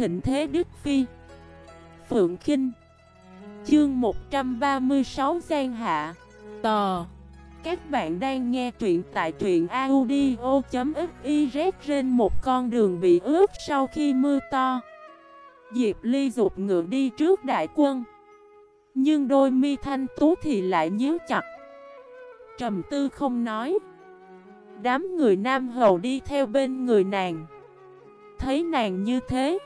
thịnh thế Đức Phi. Phượng Kinh. Chương 136 Giang Hạ. Tò. Các bạn đang nghe truyện tại truyện audio.xyz trên một con đường bị ướt sau khi mưa to. Diệp Ly rụt ngựa đi trước đại quân. Nhưng đôi mi thanh tú thì lại nhíu chặt. Trầm tư không nói. Đám người nam hầu đi theo bên người nàng. Thấy nàng như thế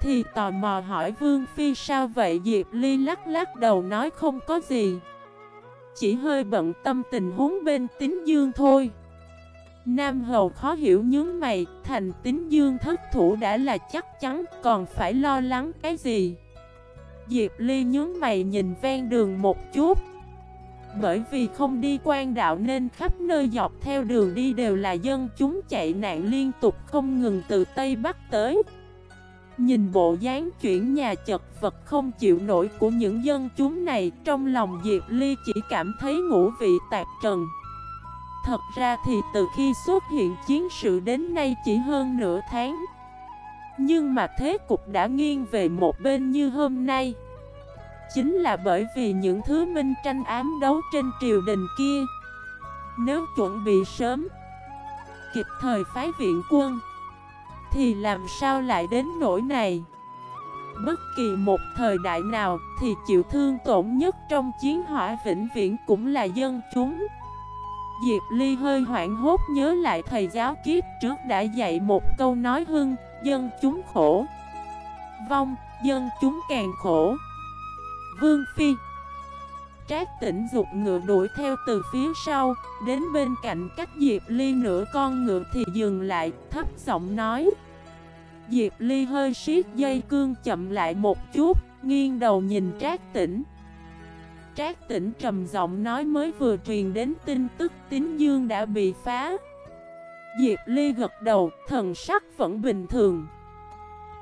thì tò mò hỏi Vương Phi sao vậy? Diệp Ly lắc lắc đầu nói không có gì. Chỉ hơi bận tâm tình huống bên tính dương thôi. Nam Hầu khó hiểu nhướng mày, Thành tính dương thất thủ đã là chắc chắn, Còn phải lo lắng cái gì? Diệp Ly nhướng mày nhìn ven đường một chút. Bởi vì không đi quan đạo nên khắp nơi dọc theo đường đi đều là dân chúng chạy nạn liên tục không ngừng từ Tây Bắc tới. Nhìn bộ dáng chuyển nhà chật vật không chịu nổi của những dân chúng này, Trong lòng Diệp Ly chỉ cảm thấy ngũ vị tạc trần. Thật ra thì từ khi xuất hiện chiến sự đến nay chỉ hơn nửa tháng. Nhưng mà thế cục đã nghiêng về một bên như hôm nay. Chính là bởi vì những thứ minh tranh ám đấu trên triều đình kia. Nếu chuẩn bị sớm, Kịp thời phái viện quân thì làm sao lại đến nỗi này? Bất kỳ một thời đại nào Thì chịu thương tổn nhất trong chiến hỏa vĩnh viễn cũng là dân chúng. Diệp Ly hơi hoảng hốt nhớ lại thầy giáo kiếp trước đã dạy một câu nói hưng Dân chúng khổ. Vong, dân chúng càng khổ. Vương Phi Trác tỉnh dục ngựa đuổi theo từ phía sau Đến bên cạnh cách Diệp Ly nửa con ngựa thì dừng lại Thấp giọng nói. Diệp Ly hơi siết dây cương chậm lại một chút Nghiêng đầu nhìn Trác tỉnh Trác tỉnh trầm giọng nói mới vừa truyền đến tin tức tín dương đã bị phá. Diệp Ly gật đầu, thần sắc vẫn bình thường.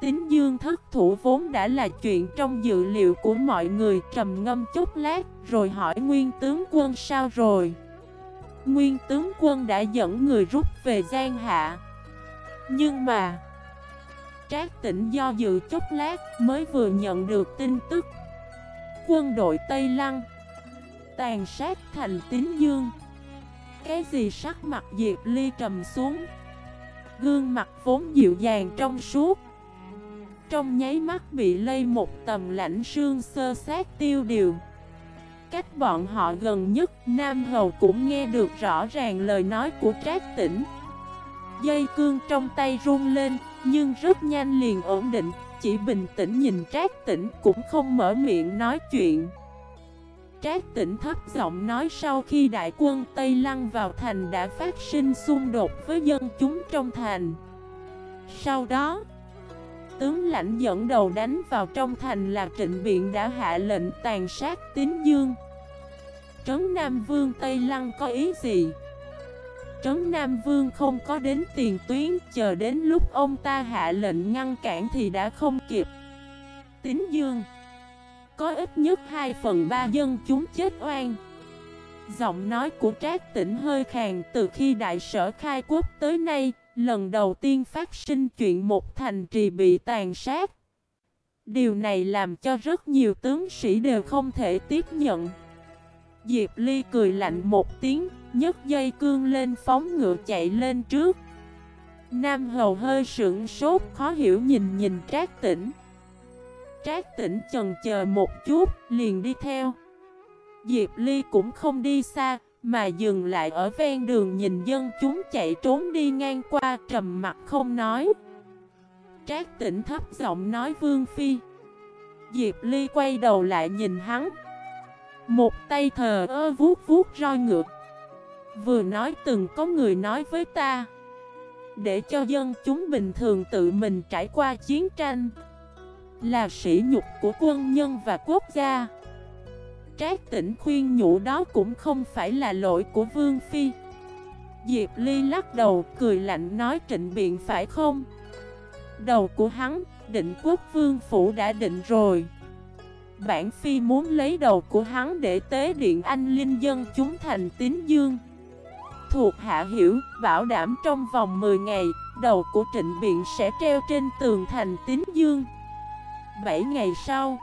Tính dương thất thủ vốn đã là chuyện trong dự liệu của mọi người, trầm ngâm chút lát, rồi hỏi nguyên tướng quân sao rồi? Nguyên tướng quân đã dẫn người rút về Giang Hạ. Nhưng mà, Trác tỉnh do dự chút lát mới vừa nhận được tin tức. Quân đội Tây Lăng, Tàn sát thành tín dương. Cái gì sắc mặt Diệp Ly trầm xuống, Gương mặt vốn dịu dàng trong suốt trong nháy mắt bị lây một tầm lạnh sương sơ sát tiêu điều. Cách bọn họ gần nhất, Nam Hầu cũng nghe được rõ ràng lời nói của Trác Tỉnh Dây cương trong tay run lên, Nhưng rất nhanh liền ổn định, Chỉ bình tĩnh nhìn Trác Tỉnh cũng không mở miệng nói chuyện. Trác Tỉnh thấp giọng nói sau khi đại quân Tây Lăng vào thành đã phát sinh xung đột với dân chúng trong thành. Sau đó tướng lãnh dẫn đầu đánh vào trong thành là trịnh biện đã hạ lệnh tàn sát tín dương. Trấn Nam Vương Tây Lăng có ý gì? Trấn Nam Vương không có đến tiền tuyến, Chờ đến lúc ông ta hạ lệnh ngăn cản thì đã không kịp. Tín Dương, Có ít nhất 2 phần 3 dân chúng chết oan. Giọng nói của Trác Tỉnh hơi khàn từ khi đại sở khai quốc tới nay. Lần đầu tiên phát sinh chuyện một thành trì bị tàn sát. Điều này làm cho rất nhiều tướng sĩ đều không thể tiếp nhận. Diệp Ly cười lạnh một tiếng, nhấc dây cương lên phóng ngựa chạy lên trước. Nam Hầu hơi sững sốt, khó hiểu nhìn nhìn Trác Tỉnh Trác Tỉnh chần chờ một chút, liền đi theo. Diệp Ly cũng không đi xa mà dừng lại ở ven đường nhìn dân chúng chạy trốn đi ngang qua, trầm mặt không nói. Trác tỉnh thấp giọng nói Vương Phi. Diệp Ly quay đầu lại nhìn hắn. Một tay thờ ơ vuốt vuốt roi ngược. Vừa nói từng có người nói với ta. Để cho dân chúng bình thường tự mình trải qua chiến tranh. Là sỉ nhục của quân nhân và quốc gia. Trác tỉnh khuyên nhủ đó cũng không phải là lỗi của Vương Phi. Diệp Ly lắc đầu cười lạnh nói trịnh biện phải không? Đầu của hắn, định quốc vương phủ đã định rồi. Bản Phi muốn lấy đầu của hắn để tế điện anh linh dân chúng thành tín dương. Thuộc hạ hiểu, bảo đảm trong vòng 10 ngày, đầu của trịnh biện sẽ treo trên tường thành tín dương. 7 ngày sau,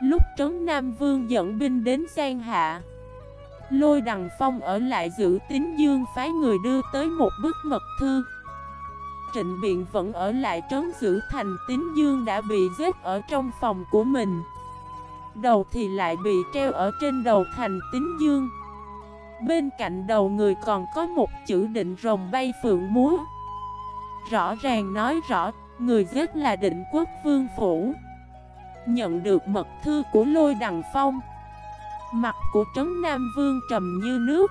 lúc Trấn Nam Vương dẫn binh đến Giang Hạ, Lôi Đằng Phong ở lại giữ tín dương phái người đưa tới một bức mật thư. Trịnh Biện vẫn ở lại trấn giữ thành tín dương đã bị giết ở trong phòng của mình. Đầu thì lại bị treo ở trên đầu thành tín dương. Bên cạnh đầu người còn có một chữ định rồng bay phượng múa Rõ ràng nói rõ, người giết là định quốc vương phủ Nhận được mật thư của lôi đằng phong. Mặt của trấn Nam Vương trầm như nước.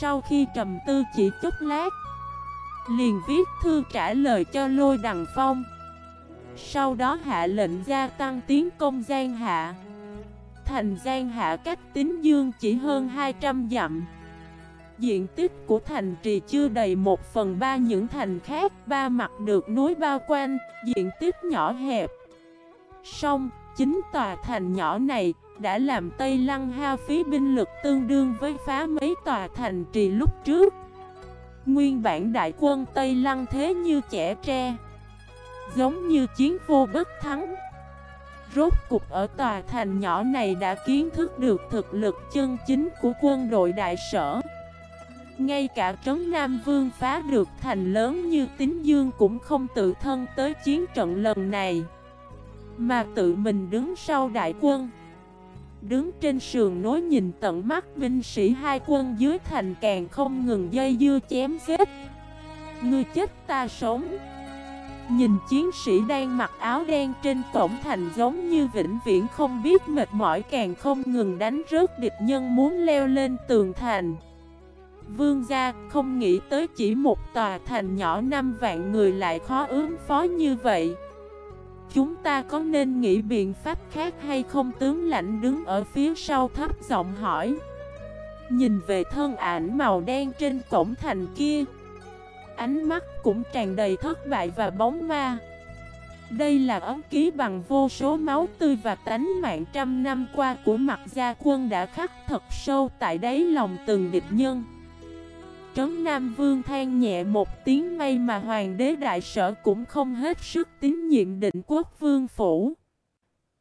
Sau khi trầm tư chỉ chút lát Liền viết thư trả lời cho lôi đằng phong. Sau đó hạ lệnh gia tăng tiến công Giang Hạ. Thành Giang Hạ cách tín dương chỉ hơn 200 dặm. Diện tích của thành trì chưa đầy một phần ba những thành khác Ba mặt được núi bao quanh, diện tích nhỏ hẹp xong chính tòa thành nhỏ này đã làm Tây Lăng hao phí binh lực tương đương với phá mấy tòa thành trì lúc trước. Nguyên bản đại quân Tây Lăng thế như trẻ tre, Giống như chiến vô bất thắng. Rốt cục ở tòa thành nhỏ này đã kiến thức được thực lực chân chính của quân đội đại sở. Ngay cả Trấn Nam Vương phá được thành lớn như Tín Dương cũng không tự thân tới chiến trận lần này. Mà tự mình đứng sau đại quân. Đứng trên sườn nối nhìn tận mắt binh sĩ hai quân dưới thành càng không ngừng dây dưa chém giết. Ngươi chết ta sống. Nhìn chiến sĩ đang mặc áo đen trên cổng thành giống như vĩnh viễn không biết mệt mỏi càng không ngừng đánh rớt địch nhân muốn leo lên tường thành. Vương gia, không nghĩ tới chỉ một tòa thành nhỏ năm vạn người lại khó ứng phó như vậy. Chúng ta có nên nghĩ biện pháp khác hay không? Tướng lãnh đứng ở phía sau thấp giọng hỏi. Nhìn về thân ảnh màu đen trên cổng thành kia, Ánh mắt cũng tràn đầy thất bại và bóng ma. Đây là ấn ký bằng vô số máu tươi và tánh mạng trăm năm qua của mặt gia quân đã khắc thật sâu tại đáy lòng từng địch nhân. Trấn Nam Vương than nhẹ một tiếng may mà Hoàng đế đại sở cũng không hết sức tín nhiệm định quốc vương phủ.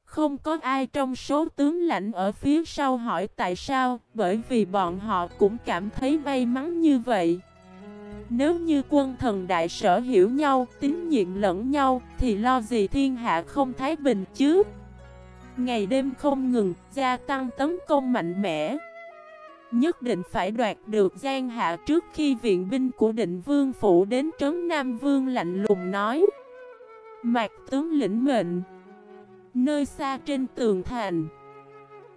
Không có ai trong số tướng lãnh ở phía sau hỏi tại sao, bởi vì bọn họ cũng cảm thấy may mắn như vậy. Nếu như quân thần đại sở hiểu nhau, tín nhiệm lẫn nhau, thì lo gì thiên hạ không thái bình chứ? Ngày đêm không ngừng, gia tăng tấn công mạnh mẽ. Nhất định phải đoạt được Giang Hạ trước khi viện binh của định vương phủ đến trấn Nam Vương lạnh lùng nói. Mạc tướng lĩnh mệnh. Nơi xa trên tường thành,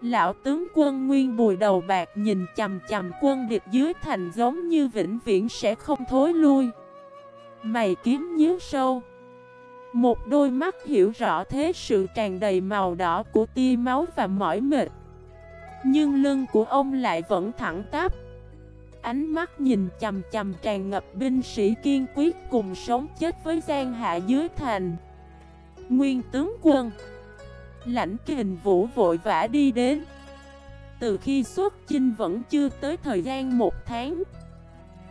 Lão tướng quân nguyên bùi đầu bạc nhìn chầm chầm quân địch dưới thành giống như vĩnh viễn sẽ không thối lui. Mày kiếm nhớ sâu. Một đôi mắt hiểu rõ thế sự tràn đầy màu đỏ của tia máu và mỏi mệt nhưng lưng của ông lại vẫn thẳng tắp. Ánh mắt nhìn chầm chầm tràn ngập binh sĩ kiên quyết cùng sống chết với gian hạ dưới thành. Nguyên tướng quân, Lãnh kình vũ vội vã đi đến. Từ khi xuất chinh vẫn chưa tới thời gian một tháng.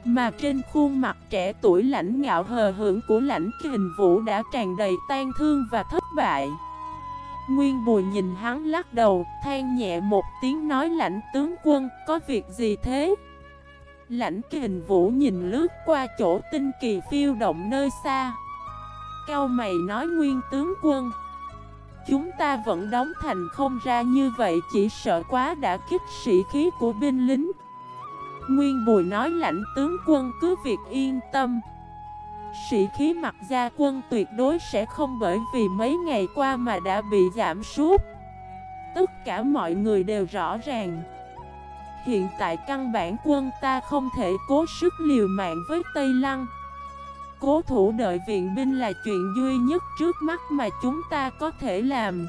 Mà trên khuôn mặt trẻ tuổi lãnh ngạo hờ hưởng của lãnh kình vũ đã tràn đầy tan thương và thất bại. Nguyên Bùi nhìn hắn lắc đầu, than nhẹ một tiếng nói lãnh tướng quân, có việc gì thế? Lãnh kình vũ nhìn lướt qua chỗ tinh kỳ phiêu động nơi xa. Cao mày nói nguyên tướng quân Chúng ta vẫn đóng thành không ra như vậy chỉ sợ quá đã kích sĩ khí của binh lính. Nguyên Bùi nói lãnh tướng quân cứ việc yên tâm. Sĩ khí mặt gia quân tuyệt đối sẽ không bởi vì mấy ngày qua mà đã bị giảm sút. Tất cả mọi người đều rõ ràng. Hiện tại căn bản quân ta không thể cố sức liều mạng với Tây Lăng. Cố thủ đợi viện binh là chuyện duy nhất trước mắt mà chúng ta có thể làm.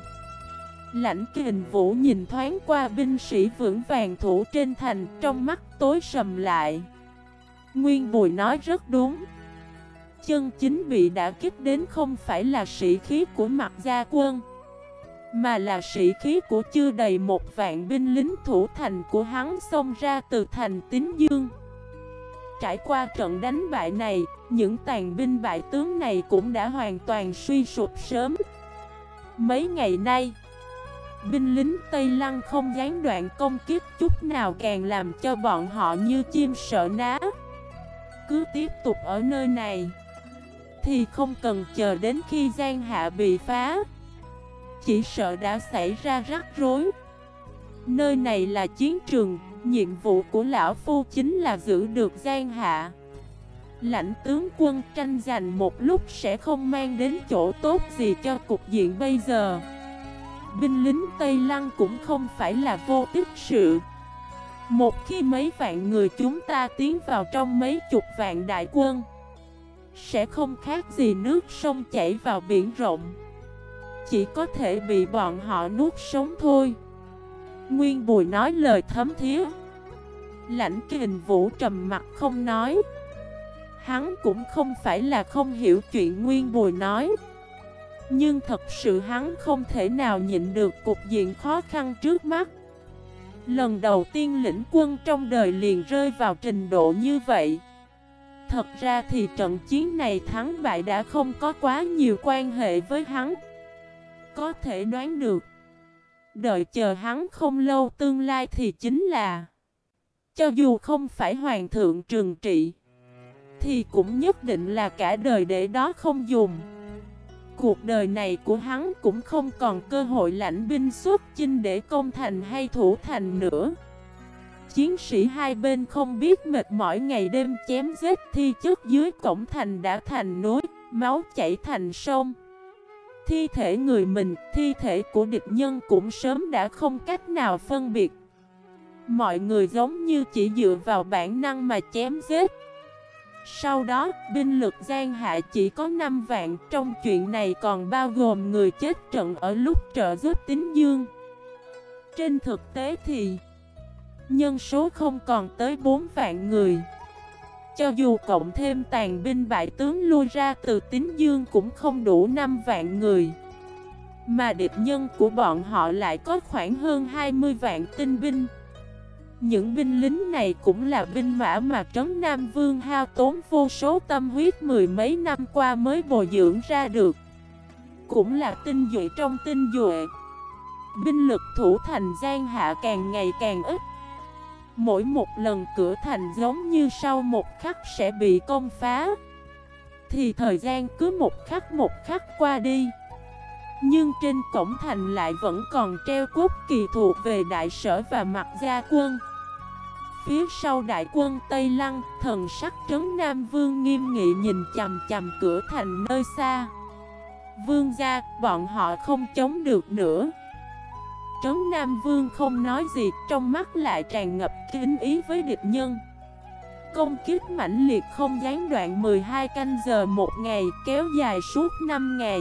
Lãnh kình vũ nhìn thoáng qua binh sĩ vững vàng thủ trên thành, Trong mắt tối sầm lại. Nguyên Bùi nói rất đúng chân chính bị đã kích đến không phải là sĩ khí của mặt gia quân Mà là sĩ khí của chưa đầy một vạn binh lính thủ thành của hắn xông ra từ thành tín dương Trải qua trận đánh bại này, những tàn binh bại tướng này cũng đã hoàn toàn suy sụp sớm. Mấy ngày nay, binh lính Tây Lăng không gián đoạn công kiếp chút nào càng làm cho bọn họ như chim sợ ná. Cứ tiếp tục ở nơi này, thì không cần chờ đến khi Giang Hạ bị phá. Chỉ sợ đã xảy ra rắc rối. Nơi này là chiến trường, nhiệm vụ của Lão Phu chính là giữ được Giang Hạ. Lãnh tướng quân tranh giành một lúc sẽ không mang đến chỗ tốt gì cho cục diện bây giờ Binh lính Tây Lăng cũng không phải là vô tích sự Một khi mấy vạn người chúng ta tiến vào trong mấy chục vạn đại quân sẽ không khác gì nước sông chảy vào biển rộng. Chỉ có thể bị bọn họ nuốt sống thôi. Nguyên Bùi nói lời thấm thía. Lãnh kình vũ trầm mặt không nói. Hắn cũng không phải là không hiểu chuyện Nguyên Bùi nói. Nhưng thật sự hắn không thể nào nhịn được cục diện khó khăn trước mắt. Lần đầu tiên lĩnh quân trong đời liền rơi vào trình độ như vậy. Thật ra thì trận chiến này thắng bại đã không có quá nhiều quan hệ với hắn. Có thể đoán được, Đợi chờ hắn không lâu tương lai thì chính là, Cho dù không phải hoàng thượng trừng trị, thì cũng nhất định là cả đời để đó không dùng. Cuộc đời này của hắn cũng không còn cơ hội lãnh binh xuất chinh để công thành hay thủ thành nữa. Chiến sĩ hai bên không biết mệt mỏi ngày đêm chém giết thi chất dưới cổng thành đã thành núi, máu chảy thành sông. Thi thể người mình, thi thể của địch nhân cũng sớm đã không cách nào phân biệt. Mọi người giống như chỉ dựa vào bản năng mà chém giết. Sau đó, binh lực Giang Hạ chỉ có 5 vạn, trong chuyện này còn bao gồm người chết trận ở lúc trợ giúp tín dương. Trên thực tế thì, nhân số không còn tới 4 vạn người. Cho dù cộng thêm tàn binh bại tướng lui ra từ tín dương cũng không đủ 5 vạn người. Mà địch nhân của bọn họ lại có khoảng hơn 20 vạn tinh binh. Những binh lính này cũng là binh mã mà Trấn Nam Vương hao tốn vô số tâm huyết mười mấy năm qua mới bồi dưỡng ra được Cũng là tinh duệ trong tinh duệ Binh lực thủ thành gian hạ càng ngày càng ít Mỗi một lần cửa thành giống như sau một khắc sẽ bị công phá Thì thời gian cứ một khắc một khắc qua đi Nhưng trên cổng thành lại vẫn còn treo quốc kỳ thuộc về đại sở và mặt gia quân Phía sau đại quân Tây Lăng, thần sắc trấn Nam Vương nghiêm nghị nhìn chầm chầm cửa thành nơi xa. Vương gia, bọn họ không chống được nữa. Trấn Nam Vương không nói gì, trong mắt lại tràn ngập kính ý với địch nhân. Công kích mãnh liệt không gián đoạn 12 canh giờ một ngày, kéo dài suốt 5 ngày.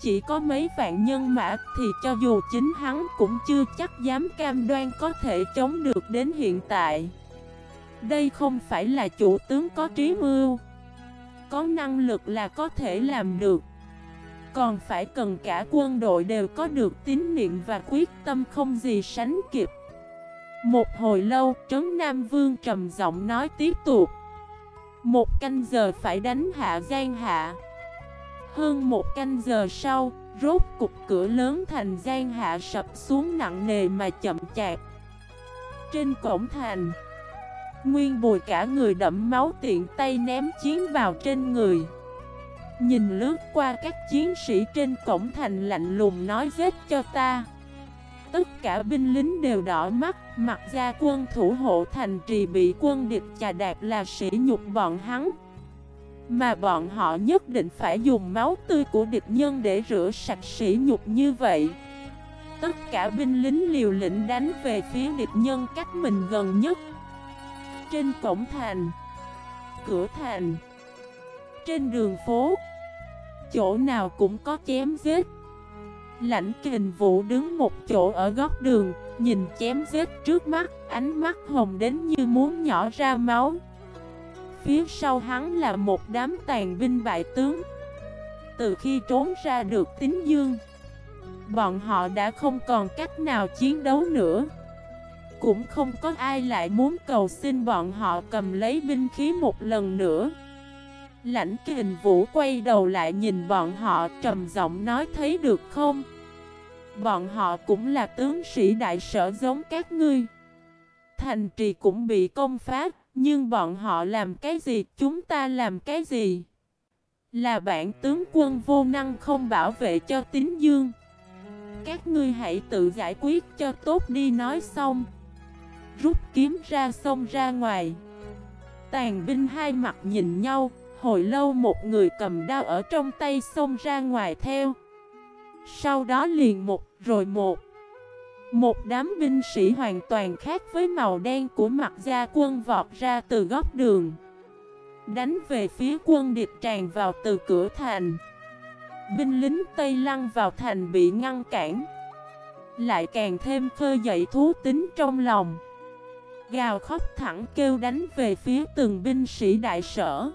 Chỉ có mấy vạn nhân mã thì cho dù chính hắn cũng chưa chắc dám cam đoan có thể chống được đến hiện tại Đây không phải là chủ tướng có trí mưu Có năng lực là có thể làm được còn phải cần cả quân đội đều có được tín niệm và quyết tâm không gì sánh kịp Một hồi lâu, Trấn Nam Vương trầm giọng nói tiếp tục Một canh giờ phải đánh hạ Giang Hạ hơn một canh giờ sau, rốt cục cửa lớn thành giang hạ sập xuống nặng nề mà chậm chạp. Trên cổng thành, Nguyên bùi cả người đẫm máu tiện tay ném chiến vào trên người. Nhìn lướt qua các chiến sĩ trên cổng thành lạnh lùng nói giết cho ta. Tất cả binh lính đều đỏ mắt, mặt ra quân thủ hộ thành trì bị quân địch chà đạp là sĩ nhục bọn hắn. Mà bọn họ nhất định phải dùng máu tươi của địch nhân để rửa sạch sỉ nhục như vậy Tất cả binh lính liều lĩnh đánh về phía địch nhân cách mình gần nhất Trên cổng thành Cửa thành Trên đường phố Chỗ nào cũng có chém giết. Lãnh kình vũ đứng một chỗ ở góc đường, Nhìn chém giết trước mắt, Ánh mắt hồng đến như muốn nhỏ ra máu. Phía sau hắn là một đám tàn binh bại tướng. Từ khi trốn ra được tín dương, Bọn họ đã không còn cách nào chiến đấu nữa. Cũng không có ai lại muốn cầu xin bọn họ cầm lấy binh khí một lần nữa. Lãnh kình vũ quay đầu lại nhìn bọn họ, trầm giọng nói, thấy được không? Bọn họ cũng là tướng sĩ đại sở giống các ngươi. Thành trì cũng bị công phá, Nhưng bọn họ làm cái gì? Chúng ta làm cái gì? Là bản tướng quân vô năng không bảo vệ cho tín dương. Các ngươi hãy tự giải quyết cho tốt đi, nói xong. Rút kiếm ra sông ra ngoài. Tàn binh hai mặt nhìn nhau. Hồi lâu một người cầm đao ở trong tay xông ra ngoài theo. Sau đó liền một, rồi một. Một đám binh sĩ hoàn toàn khác với màu đen của mặt gia quân vọt ra từ góc đường. Đánh về phía quân địch tràn vào từ cửa thành. Binh lính Tây Lăng vào thành bị ngăn cản. Lại càng thêm khơi dậy thú tính trong lòng. Gào khóc thẳng kêu đánh về phía từng binh sĩ đại sở.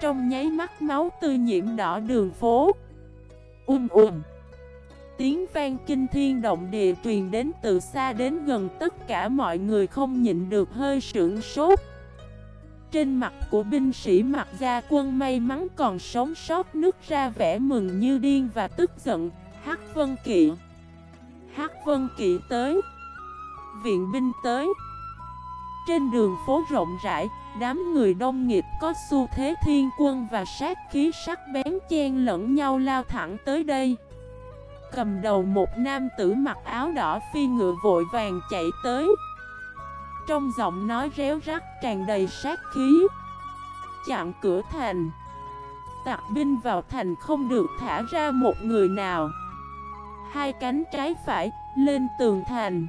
Trong nháy mắt máu tươi nhiễm đỏ đường phố. Um um Tiếng vang kinh thiên động địa truyền đến từ xa đến gần, tất cả mọi người không nhịn được hơi sưởng sốt. Trên mặt của binh sĩ mặt gia quân may mắn còn sống sót, nước ra vẻ mừng như điên và tức giận. Hắc Vân Kỵ. Hắc Vân Kỵ tới. Viện binh tới. Trên đường phố rộng rãi Đám người đông nghiệp có xu thế thiên quân và sát khí sắc bén chen lẫn nhau lao thẳng tới đây. Cầm đầu một nam tử mặc áo đỏ phi ngựa vội vàng chạy tới. Trong giọng nói réo rắt tràn đầy sát khí, Chặn cửa thành. Tạc binh vào thành không được thả ra một người nào. Hai cánh trái phải lên tường thành.